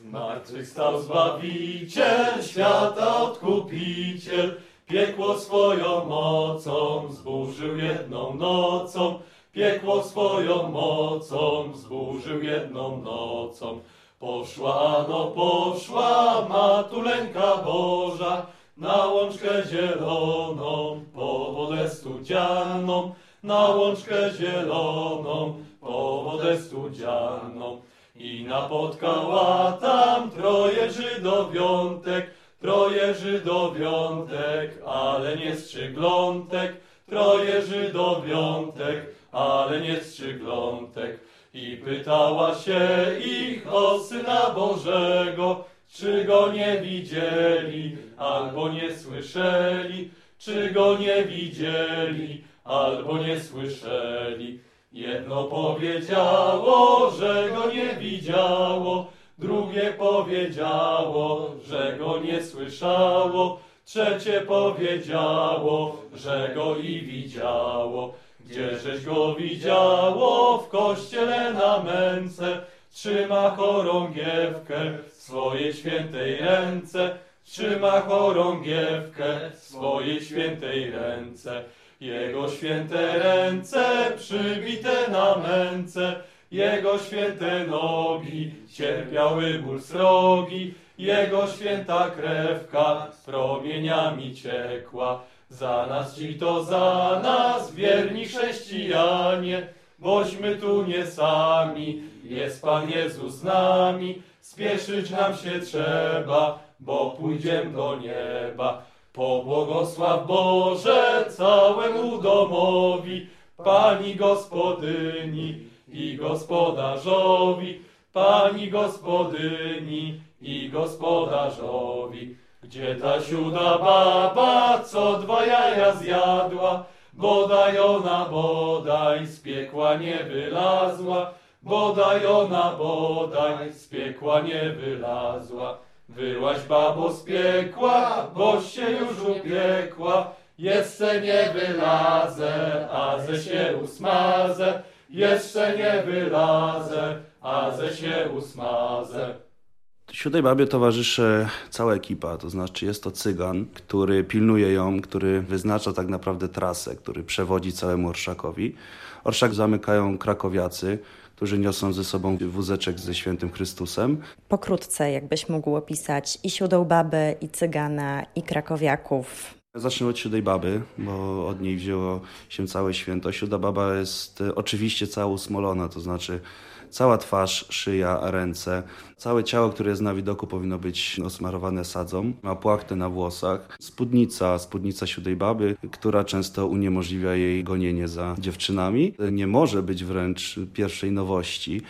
Zmartwychwstał Zbawiciel, świata Odkupiciel, piekło swoją mocą zburzył jedną nocą, piekło swoją mocą zburzył jedną nocą. Poszła, no poszła Matuleńka Boża, na łączkę zieloną, po wodę studzianą, na łączkę zieloną, po wodę studzianą. I napotkała tam troje Żydowiątek, troje Żydowiątek, ale nie strzyglątek, troje Żydowiątek, ale nie strzyglątek. I pytała się ich o Syna Bożego, czy go nie widzieli, albo nie słyszeli, czy go nie widzieli, albo nie słyszeli. Jedno powiedziało, że go nie widziało, drugie powiedziało, że go nie słyszało, trzecie powiedziało, że go i widziało. Gdzieżeś go widziało w kościele na męce, trzyma chorągiewkę w swojej świętej ręce, trzyma chorągiewkę w swojej świętej ręce. Jego święte ręce przybite na męce, Jego święte nogi cierpiały ból srogi, Jego święta krewka promieniami ciekła. Za nas ci to za nas, wierni chrześcijanie, bośmy tu nie sami, jest Pan Jezus z nami, spieszyć nam się trzeba, bo pójdziemy do nieba. Pobłogosław Boże całemu domowi, Pani gospodyni i gospodarzowi, Pani gospodyni i gospodarzowi. Gdzie ta sióda baba, co dwa jaja zjadła, bodaj ona, bodaj z piekła nie wylazła, bodaj ona, bodaj z piekła nie wylazła. Wyłaś babo z piekła, boś się już upiekła, jeszcze nie wylazę, a ze się usmazę, jeszcze nie wylazę, a ze się usmazę. Siódmej babie towarzyszy cała ekipa, to znaczy jest to cygan, który pilnuje ją, który wyznacza tak naprawdę trasę, który przewodzi całemu orszakowi. Orszak zamykają krakowiacy, którzy niosą ze sobą wózeczek ze świętym Chrystusem. Pokrótce, jakbyś mógł opisać i siódą babę, i cygana, i krakowiaków. Zacznę od siódej baby, bo od niej wzięło się całe święto. Sióda baba jest e, oczywiście cała usmolona, to znaczy cała twarz, szyja, ręce. Całe ciało, które jest na widoku powinno być osmarowane sadzą. Ma płachtę na włosach. Spódnica, spódnica siódej baby, która często uniemożliwia jej gonienie za dziewczynami. Nie może być wręcz pierwszej nowości.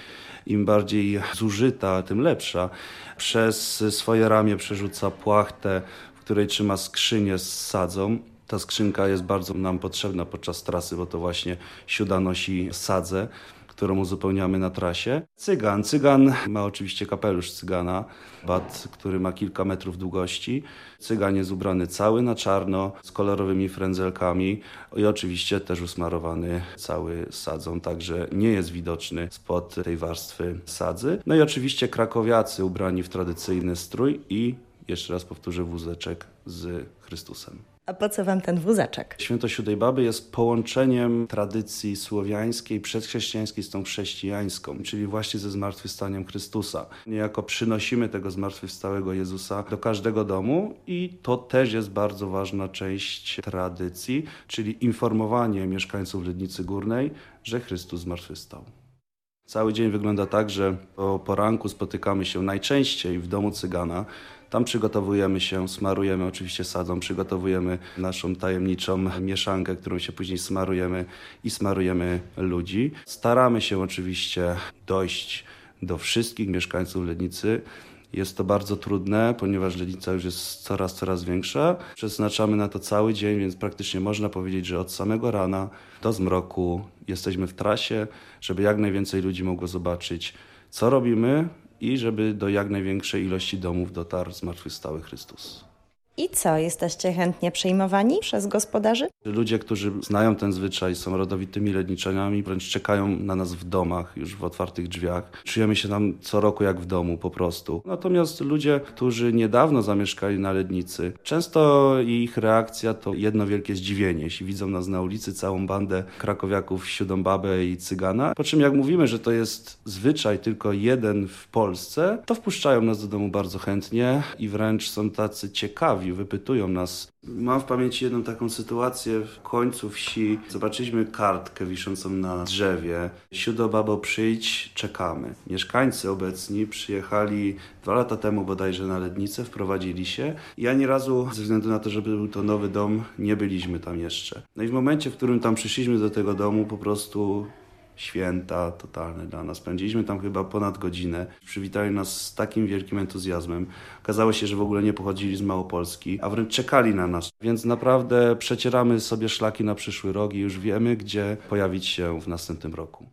Im bardziej zużyta, tym lepsza. Przez swoje ramię przerzuca płachtę, w której trzyma skrzynię z sadzą. Ta skrzynka jest bardzo nam potrzebna podczas trasy, bo to właśnie sióda nosi sadzę którą uzupełniamy na trasie. Cygan. Cygan ma oczywiście kapelusz cygana, bat, który ma kilka metrów długości. Cygan jest ubrany cały na czarno, z kolorowymi frędzelkami i oczywiście też usmarowany cały sadzą, także nie jest widoczny spod tej warstwy sadzy. No i oczywiście krakowiacy ubrani w tradycyjny strój i jeszcze raz powtórzę wózeczek z Chrystusem. A po co wam ten wózeczek? Święto Siódej Baby jest połączeniem tradycji słowiańskiej, przedchrześcijańskiej z tą chrześcijańską, czyli właśnie ze zmartwychwstaniem Chrystusa. Niejako przynosimy tego zmartwychwstałego Jezusa do każdego domu i to też jest bardzo ważna część tradycji, czyli informowanie mieszkańców Lednicy Górnej, że Chrystus zmartwychwstał. Cały dzień wygląda tak, że o poranku spotykamy się najczęściej w domu cygana, tam przygotowujemy się, smarujemy oczywiście sadzą, przygotowujemy naszą tajemniczą mieszankę, którą się później smarujemy i smarujemy ludzi. Staramy się oczywiście dojść do wszystkich mieszkańców Lednicy. Jest to bardzo trudne, ponieważ Lednica już jest coraz, coraz większa. Przeznaczamy na to cały dzień, więc praktycznie można powiedzieć, że od samego rana do zmroku jesteśmy w trasie, żeby jak najwięcej ludzi mogło zobaczyć, co robimy i żeby do jak największej ilości domów dotarł zmartwychwstały Chrystus. I co, jesteście chętnie przyjmowani przez gospodarzy? Ludzie, którzy znają ten zwyczaj, są rodowitymi ledniczaniami, wręcz czekają na nas w domach, już w otwartych drzwiach. Czujemy się tam co roku jak w domu po prostu. Natomiast ludzie, którzy niedawno zamieszkali na Lednicy, często ich reakcja to jedno wielkie zdziwienie, jeśli widzą nas na ulicy, całą bandę krakowiaków, siódąbabę i cygana. Po czym jak mówimy, że to jest zwyczaj tylko jeden w Polsce, to wpuszczają nas do domu bardzo chętnie i wręcz są tacy ciekawi, wypytują nas. Mam w pamięci jedną taką sytuację w końcu wsi. Zobaczyliśmy kartkę wiszącą na drzewie. Siudo babo przyjdź, czekamy. Mieszkańcy obecni przyjechali dwa lata temu bodajże na Lednicę, wprowadzili się i ani razu ze względu na to, że był to nowy dom, nie byliśmy tam jeszcze. No i w momencie, w którym tam przyszliśmy do tego domu, po prostu święta totalne dla nas. Spędziliśmy tam chyba ponad godzinę. Przywitali nas z takim wielkim entuzjazmem. Okazało się, że w ogóle nie pochodzili z Małopolski, a wręcz czekali na nas. Więc naprawdę przecieramy sobie szlaki na przyszły rok i już wiemy, gdzie pojawić się w następnym roku.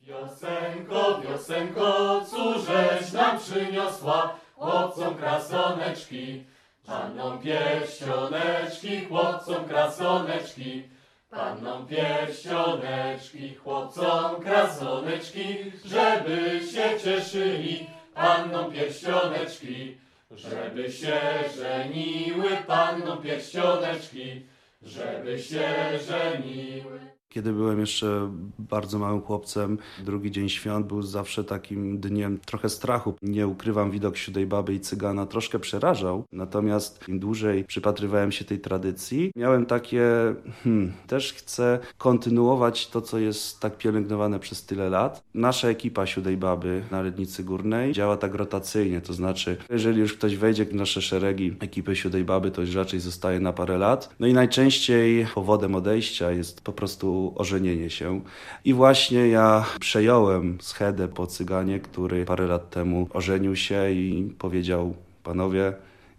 Wiosenko, wiosenko, cóżeś nam przyniosła, chłopcom krasoneczki, pannom pierścioneczki, chłopcom krasoneczki. Pannom pierścioneczki, chłopcom krasoneczki, żeby się cieszyli, pannom pierścioneczki, żeby się żeniły, pannom pierścioneczki, żeby się żeniły. Kiedy byłem jeszcze bardzo małym chłopcem, drugi dzień świąt był zawsze takim dniem trochę strachu. Nie ukrywam, widok siódej baby i cygana troszkę przerażał. Natomiast im dłużej przypatrywałem się tej tradycji, miałem takie, hmm, też chcę kontynuować to, co jest tak pielęgnowane przez tyle lat. Nasza ekipa siódej baby na Lednicy Górnej działa tak rotacyjnie, to znaczy, jeżeli już ktoś wejdzie w nasze szeregi ekipy siódej baby, to już raczej zostaje na parę lat. No i najczęściej powodem odejścia jest po prostu ożenienie się. I właśnie ja przejąłem schedę po cyganie, który parę lat temu ożenił się i powiedział: Panowie,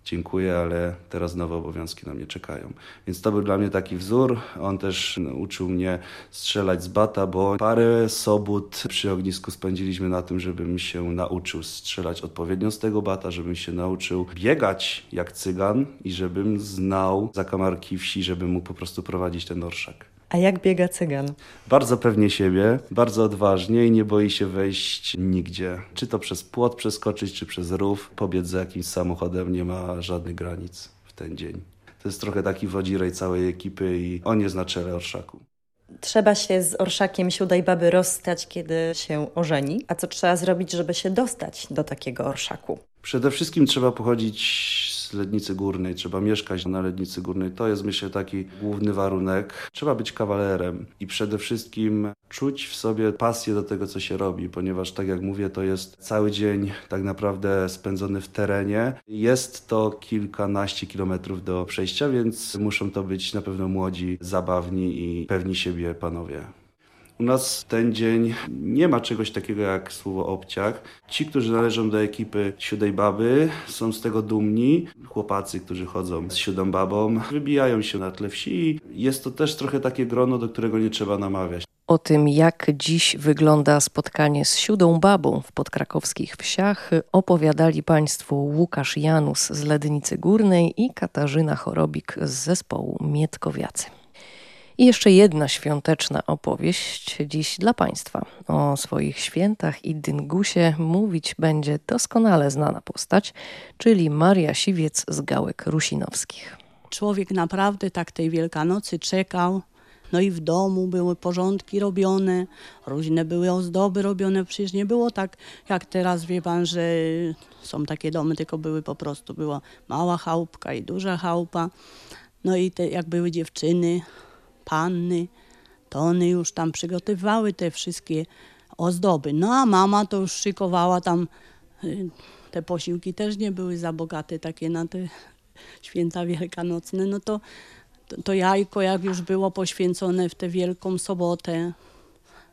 dziękuję, ale teraz nowe obowiązki na mnie czekają. Więc to był dla mnie taki wzór. On też uczył mnie strzelać z bata, bo parę sobót przy ognisku spędziliśmy na tym, żebym się nauczył strzelać odpowiednio z tego bata, żebym się nauczył biegać jak cygan i żebym znał zakamarki wsi, żebym mógł po prostu prowadzić ten orszak. A jak biega cygan? Bardzo pewnie siebie, bardzo odważnie i nie boi się wejść nigdzie. Czy to przez płot przeskoczyć, czy przez rów. Pobiec za jakimś samochodem nie ma żadnych granic w ten dzień. To jest trochę taki wodzirej całej ekipy i on jest na czele orszaku. Trzeba się z orszakiem siódej baby rozstać, kiedy się ożeni. A co trzeba zrobić, żeby się dostać do takiego orszaku? Przede wszystkim trzeba pochodzić Lednicy Górnej, trzeba mieszkać na Lednicy Górnej. To jest myślę taki główny warunek. Trzeba być kawalerem i przede wszystkim czuć w sobie pasję do tego, co się robi, ponieważ tak jak mówię, to jest cały dzień tak naprawdę spędzony w terenie. Jest to kilkanaście kilometrów do przejścia, więc muszą to być na pewno młodzi, zabawni i pewni siebie panowie. U nas ten dzień nie ma czegoś takiego jak słowo obciach. Ci, którzy należą do ekipy Siódej Baby, są z tego dumni. Chłopacy, którzy chodzą z Siódą Babą, wybijają się na tle wsi. Jest to też trochę takie grono, do którego nie trzeba namawiać. O tym, jak dziś wygląda spotkanie z siódą babą w podkrakowskich wsiach, opowiadali Państwu Łukasz Janus z Lednicy Górnej i Katarzyna Chorobik z zespołu Mietkowiacy. I jeszcze jedna świąteczna opowieść dziś dla Państwa. O swoich świętach i dyngusie mówić będzie doskonale znana postać, czyli Maria Siwiec z Gałek Rusinowskich. Człowiek naprawdę tak tej Wielkanocy czekał. No i w domu były porządki robione, różne były ozdoby robione. Przecież nie było tak jak teraz, wie pan, że są takie domy, tylko były po prostu, była mała chałupka i duża chałupa. No i te, jak były dziewczyny, panny, to one już tam przygotowywały te wszystkie ozdoby. No a mama to już szykowała tam, y, te posiłki też nie były za bogate takie na te święta wielkanocne, no to, to, to jajko jak już było poświęcone w tę Wielką Sobotę,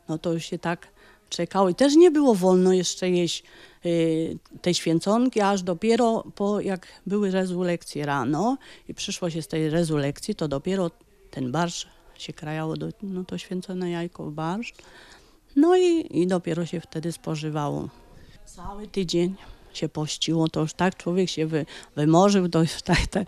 no to już się tak czekało. I też nie było wolno jeszcze jeść y, tej święconki, aż dopiero po, jak były rezulekcje rano i przyszło się z tej rezulekcji, to dopiero ten barsz się krajało do, no to święcone jajko w barszcz. No i, i dopiero się wtedy spożywało. Cały tydzień się pościło, to już tak człowiek się wy, wymorzył, to już tak, tak,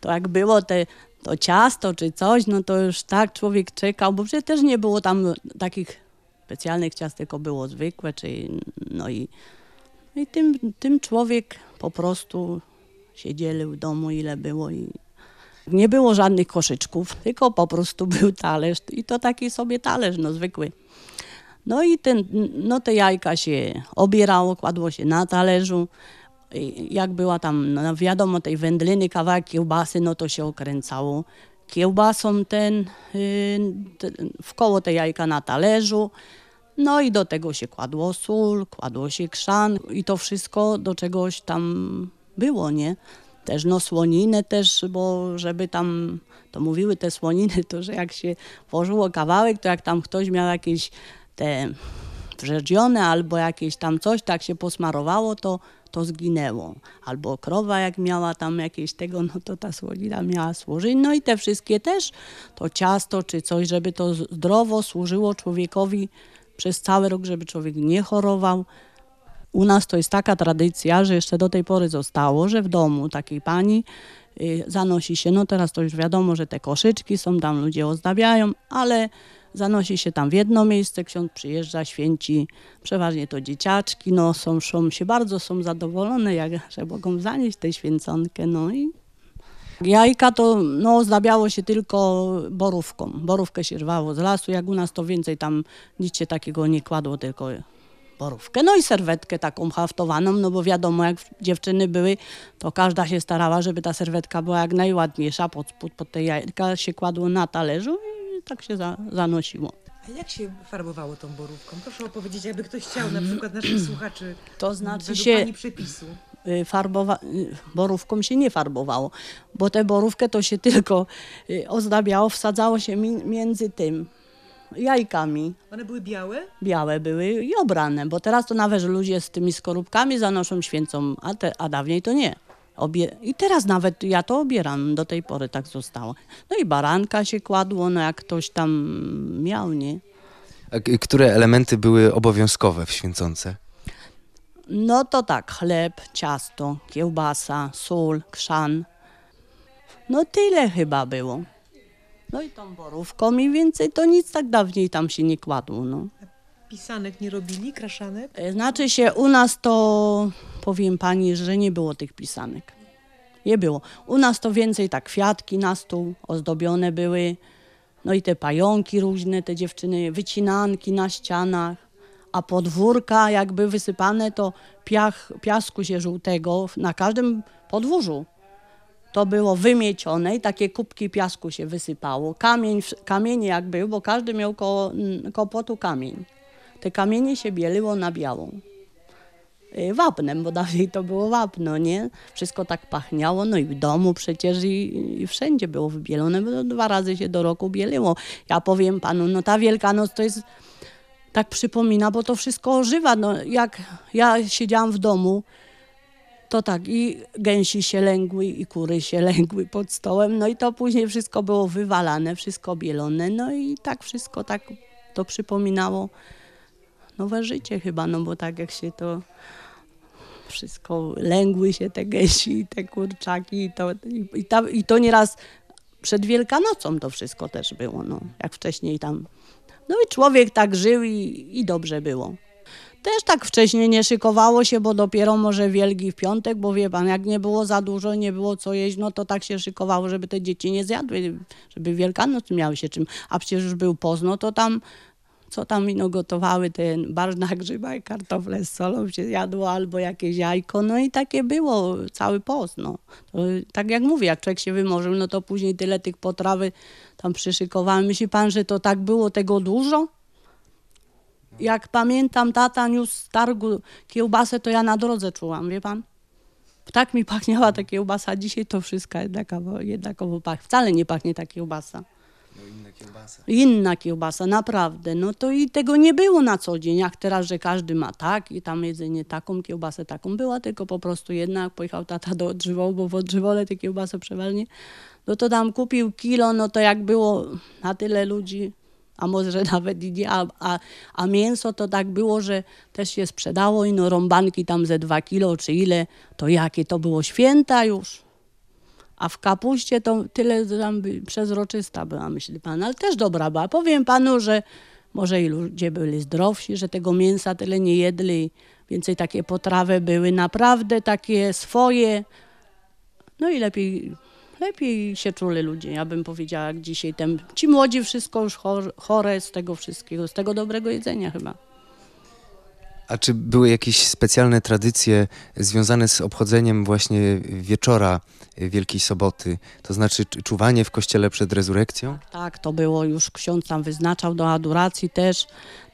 to jak było te, to ciasto czy coś, no to już tak człowiek czekał, bo przecież też nie było tam takich specjalnych ciast, tylko było zwykłe, czy no i, no i tym, tym człowiek po prostu się dzielił w domu, ile było i nie było żadnych koszyczków, tylko po prostu był talerz i to taki sobie talerz, no zwykły. No i ten, no te jajka się obierało, kładło się na talerzu. Jak była tam, no wiadomo, tej wędliny, kawałek kiełbasy, no to się okręcało kiełbasą ten, y, w koło te jajka na talerzu. No i do tego się kładło sól, kładło się krzan i to wszystko do czegoś tam było, nie? Też no słoninę też, bo żeby tam, to mówiły te słoniny, to że jak się włożyło kawałek, to jak tam ktoś miał jakieś te wrzedzione albo jakieś tam coś, tak się posmarowało, to, to zginęło. Albo krowa jak miała tam jakieś tego, no to ta słonina miała służyć. No i te wszystkie też, to ciasto czy coś, żeby to zdrowo służyło człowiekowi przez cały rok, żeby człowiek nie chorował. U nas to jest taka tradycja, że jeszcze do tej pory zostało, że w domu takiej pani y, zanosi się, no teraz to już wiadomo, że te koszyczki są, tam ludzie ozdabiają, ale zanosi się tam w jedno miejsce, ksiądz przyjeżdża, święci, przeważnie to dzieciaczki, no są, są się bardzo są zadowolone, jak, że mogą zanieść tę święconkę, no i Jajka to no, ozdabiało się tylko borówką. Borówkę się rwało z lasu, jak u nas to więcej tam nic się takiego nie kładło, tylko borówkę. No i serwetkę taką haftowaną, no bo wiadomo, jak dziewczyny były, to każda się starała, żeby ta serwetka była jak najładniejsza. Pod spód, pod te jajka się kładło na talerzu i tak się za, zanosiło. A jak się farbowało tą borówką? Proszę opowiedzieć, jakby ktoś chciał, na przykład naszych słuchaczy, To znaczy się- Pani przepisu. y, farbowa- y, borówką się nie farbowało, bo tę borówkę to się tylko y, ozdabiało, wsadzało się mi- między tym jajkami. One były białe? Białe były i obrane, bo teraz to nawet ludzie z tymi skorupkami zanoszą święcą, a, te, a dawniej to nie. Obie- I teraz nawet ja to obieram, do tej pory tak zostało. No i baranka się kładło, no jak ktoś tam miał, nie? A które elementy były obowiązkowe w święconce? No to tak, chleb, ciasto, kiełbasa, sól, krzan. No tyle chyba było. No i tą borówką i więcej to nic tak dawniej tam się nie kładło, no. Pisanek nie robili, kraszanek? E, Znaczy się u nas to, powiem pani, że nie było tych pisanek. Nie było. U nas to więcej tak kwiatki na stół ozdobione były, no i te pająki różne, te dziewczyny, wycinanki na ścianach, a podwórka jakby wysypane to piach, piasku się żółtego na każdym podwórzu. To było wymiecione i takie kubki piasku się wysypało. Kamień, kamienie jak był, bo każdy miał koło, mm, koło płotu kamień. Te kamienie się bieliło na białą. Y, Wapnem, bo dawniej to było wapno, nie? Wszystko tak pachniało, no i w domu przecież i, i wszędzie było wybielone, bo dwa razy się do roku bieliło. Ja powiem panu, no ta Wielkanoc to jest, tak przypomina, bo to wszystko ożywa. No, jak ja siedziałam w domu, to tak i gęsi się lęgły, i kury się lęgły pod stołem, no i to później wszystko było wywalane, wszystko bielone, no i tak wszystko tak to przypominało nowe życie chyba, no bo tak jak się to wszystko, lęgły się te gęsi te kurczaki i to, i, i, ta, i to nieraz przed Wielkanocą to wszystko też było, no, jak wcześniej tam. No i człowiek tak żył i, i dobrze było. Też tak wcześniej nie szykowało się, bo dopiero może Wielki w piątek, bo wie pan, jak nie było za dużo, nie było co jeść, no to tak się szykowało, żeby te dzieci nie zjadły, żeby Wielkanoc miały się czym. A przecież już był pozno, to tam co tam ino gotowały, ten barsz na grzyba i kartofle z solą się jadło, albo jakieś jajko, no i takie było cały post, no. To, tak jak mówię, jak człowiek się wymożył, no to później tyle tych potrawy tam przyszykowałem. Myśli pan, że to tak było tego dużo? Jak pamiętam, tata niósł z targu kiełbasę, to ja na drodze czułam, wie pan? Tak mi pachniała ta kiełbasa, dzisiaj to wszystko jednakowo, jednakowo pachnie. Wcale nie pachnie ta kiełbasa. Inna kiełbasa, naprawdę. No to i tego nie było na co dzień, jak teraz, że każdy ma tak i tam jedzenie taką kiełbasę, taką była, tylko po prostu jedna, jak pojechał tata do Odrzywołu, bo w Odrzywole te kiełbasy przeważnie, no to tam kupił kilo, no to jak było na tyle ludzi, A może nawet i nie, a, a, a mięso to tak było, że też się sprzedało i no rąbanki tam ze dwa kilo czy ile, to jakie to było święta już. A w kapuście to tyle tam przezroczysta była, myśli pan, ale też dobra była. Powiem panu, że może i ludzie byli zdrowsi, że tego mięsa tyle nie jedli, więcej takie potrawy były naprawdę takie swoje. No i lepiej, lepiej się czuli ludzie, ja bym powiedziała, jak dzisiaj ten, ci młodzi wszystko już chor- chore z tego wszystkiego, z tego dobrego jedzenia chyba. A czy były jakieś specjalne tradycje związane z obchodzeniem właśnie wieczora Wielkiej Soboty? To znaczy cz- czuwanie w kościele przed rezurekcją? Tak, to było już ksiądz tam wyznaczał do adoracji też.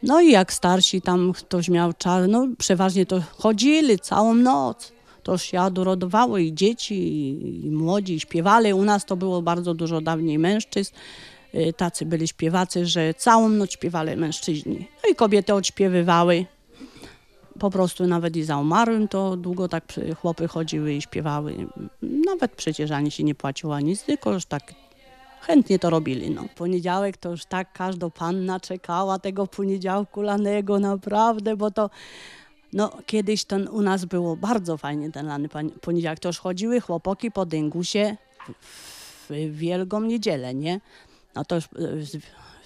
No i jak starsi tam ktoś miał czas, no przeważnie to chodzili całą noc. To się adorowało i dzieci, i, młodzi, śpiewali. U nas to było bardzo dużo dawniej mężczyzn. Y, Tacy byli śpiewacy, że całą noc śpiewali mężczyźni. No i kobiety odśpiewywały. Po prostu nawet i za umarłym to długo tak chłopy chodziły i śpiewały. Nawet przecież ani się nie płaciło nic, tylko już tak chętnie to robili. No. Poniedziałek to już tak każda panna czekała tego poniedziałku lanego, naprawdę, bo to no, kiedyś to u nas było bardzo fajnie ten lany poniedziałek. To już chodziły chłopaki po dyngusie w, wielką niedzielę, nie? No to już z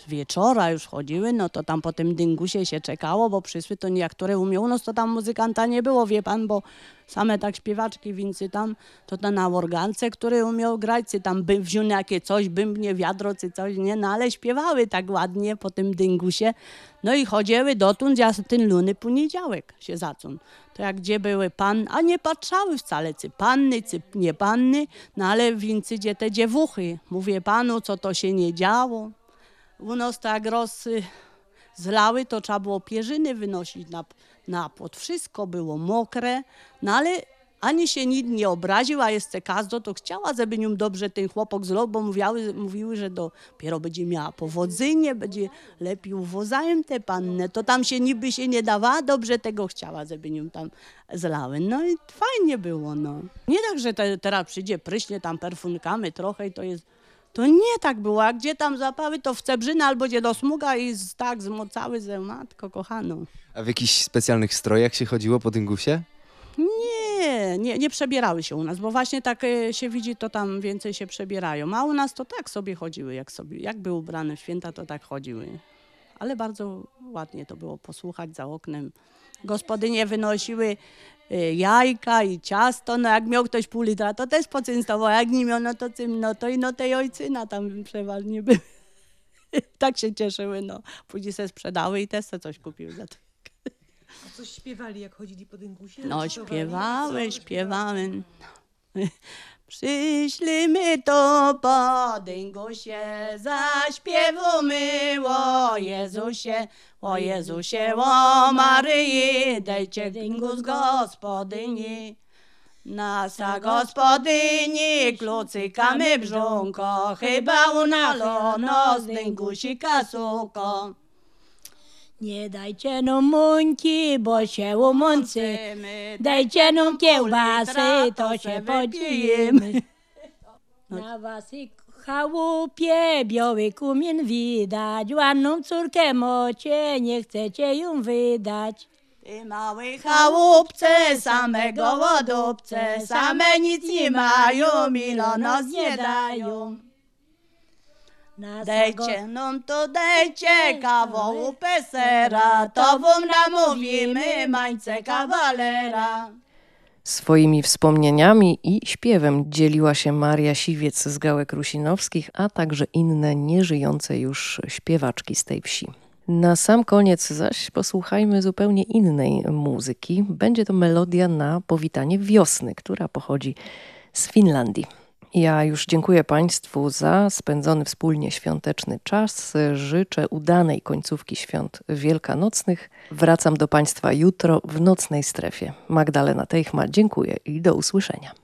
wieczora już chodziły, no to tam po tym dyngusie się czekało, bo przysły to niektóre umiał, no to tam muzykanta nie było, wie pan, bo same tak śpiewaczki wincy tam, to ta na organce, który umiał grać, czy tam by wziął jakie coś, bymbnie, wiadro, czy coś, nie, no ale śpiewały tak ładnie po tym dyngusie, no i chodziły dotąd, aż ten luny poniedziałek się zaczął. To jak gdzie były pan, a nie patrzały wcale, czy panny, czy nie panny, no ale wincy gdzie te dziewuchy. Mówię panu, co to się nie działo. U nas tak roz y, zlały, to trzeba było pierzyny wynosić na, na płot. Wszystko było mokre, no ale ani się nikt nie obraził, a jeszcze każda to chciała, żeby nią dobrze ten chłopak zlał, bo mówiły, mówiły, że dopiero będzie miała powodzenie, będzie lepiej uwozają te panny. To tam się niby się nie dawała, dobrze tego chciała, żeby nią tam zlały. No i fajnie było, no. Nie tak, że te, teraz przyjdzie pryśnie tam perfunkami trochę i to jest to nie tak było, a gdzie tam zapały, to w Cebrzynę albo gdzie do Smuga i z, tak zmocały ze matko kochaną. A w jakichś specjalnych strojach się chodziło po dyngusie? Nie, nie, nie przebierały się u nas, bo właśnie tak e, się widzi, to tam więcej się przebierają. A u nas to tak sobie chodziły, jak, sobie, jak były ubrane w święta, to tak chodziły. Ale bardzo ładnie to było posłuchać za oknem. Gospodynie wynosiły e, jajka i ciasto, no jak miał ktoś pół litra, to też poczęstował, jak nie miał, no to cym, no to i no tej ojcyna tam przeważnie były. tak się cieszyły, no. Później se sprzedały i też se coś kupiły za to. A coś śpiewali, jak chodzili po dyngusie? No śpiewały, śpiewały. Przyszliśmy to po dyngusie, zaśpiewamy o Jezusie, o Jezusie, o Maryi, dejcie dyngus gospodyni. Nasa gospodyni, klucykamy brzonko, chyba unalono z dyngusi suko. Nie dajcie nam mąki, bo się umącymy. Dajcie nam kiełbasy, to się podzijemy. Na waszej chałupie biały kumien widać. Ładną córkę mocie, nie chcecie ją wydać. Ty małej chałupce, same gołodupce, same nic nie mają, milo nos nie dają. Dajcie nam to dajcie kawałupę sera, to wam namówimy mańce kawalera. Swoimi wspomnieniami i śpiewem dzieliła się Maria Siwiec z Gałek Rusinowskich, a także inne nieżyjące już śpiewaczki z tej wsi. Na sam koniec zaś posłuchajmy zupełnie innej muzyki. Będzie to melodia na powitanie wiosny, która pochodzi z Finlandii. Ja już dziękuję Państwu za spędzony wspólnie świąteczny czas. Życzę udanej końcówki świąt wielkanocnych. Wracam do Państwa jutro w nocnej strefie. Magdalena Teichma, dziękuję i do usłyszenia.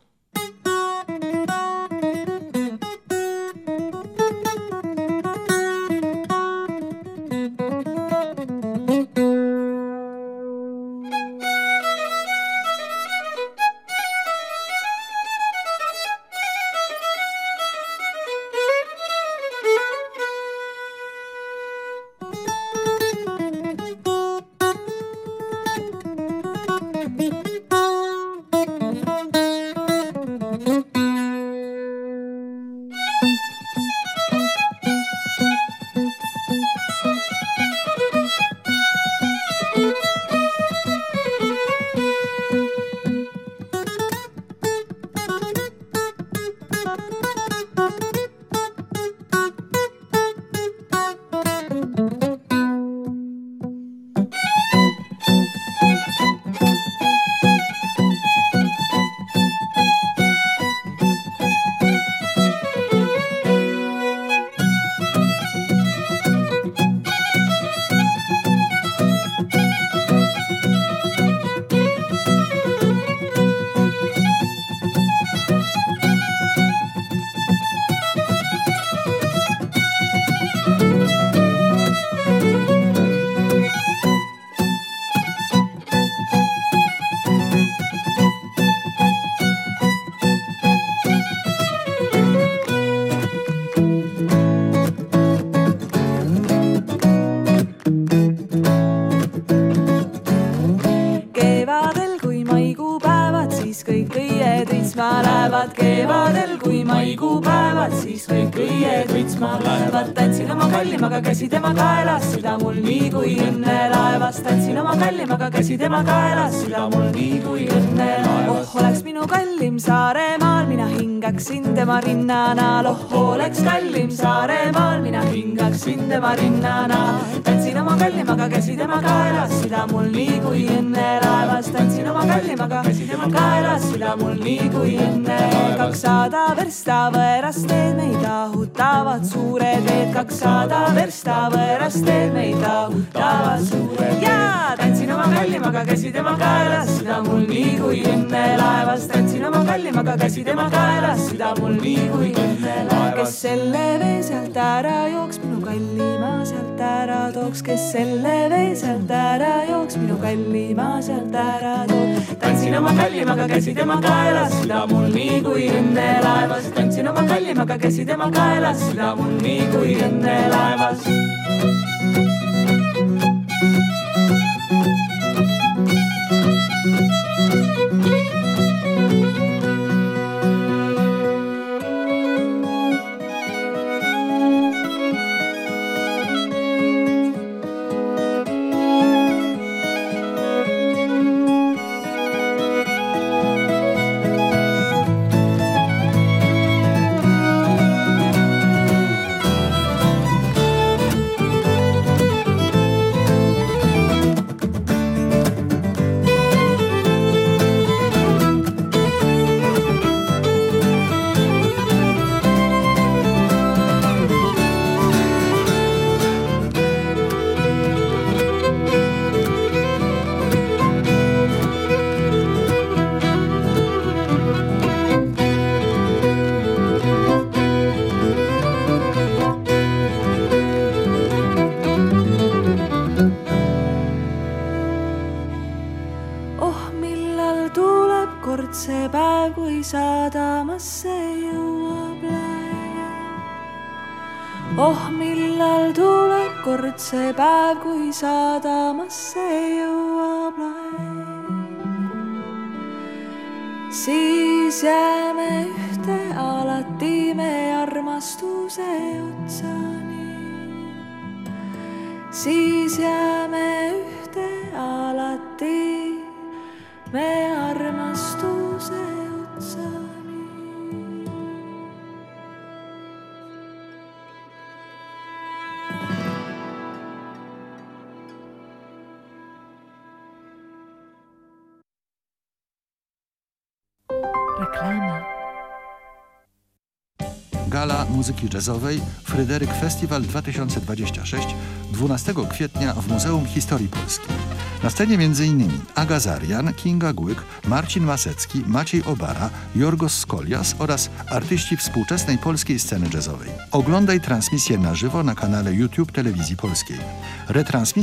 Sneakily võitsma lähevad. tantsin oma kallimaga käsi tema kaelas, süda mul nii kui õnne laevas. tantsin oma kallimaga käsi tema kaelas, süda mul nii kui õnne laevas. oh, oleks minu kallim Saaremaal, mina hingaksin tema rinnanal. oh, oleks kallim Saaremaal, mina hingaksin tema rinnanal. tantsin oma kallimaga käsi tema kaelas, süda mul nii kui õnne laevas. tantsin oma kallimaga käsi tema kaelas, süda mul nii kui enne. kakssada versta võõrast teed meid lahutavad suured veed, kakssada versta võõrast teed meid lahutavad suured ja tantsin oma kallimaga käsi tema kaelas, süda mul nii kui enne laevas. tantsin oma kallimaga käsi tema kaelas, süda mul nii kui enne laevas. kes selle vee sealt ära jooks, minu kallima sealt ära tooks, kes selle vee sealt ära jooks, minu kallima sealt ära tooks. tantsin oma kallimaga käsi tema kaelas, süda mul nii kui õnne laevas. tantsin oma kallimaga käsi tema kaelas, süda mul nii kui õnne sadamasse jõuab laev. siis jääme ühte alati me armastuse otsani. siis Gala Muzyki Jazzowej Fryderyk Festiwal 2026 12 kwietnia w Muzeum Historii Polskiej. Na scenie m.in. Aga Zarian, Kinga Głyk, Marcin Masecki, Maciej Obara, Jorgos Skolias oraz artyści współczesnej polskiej sceny jazzowej. Oglądaj transmisję na żywo na kanale YouTube Telewizji Polskiej. Retransmisja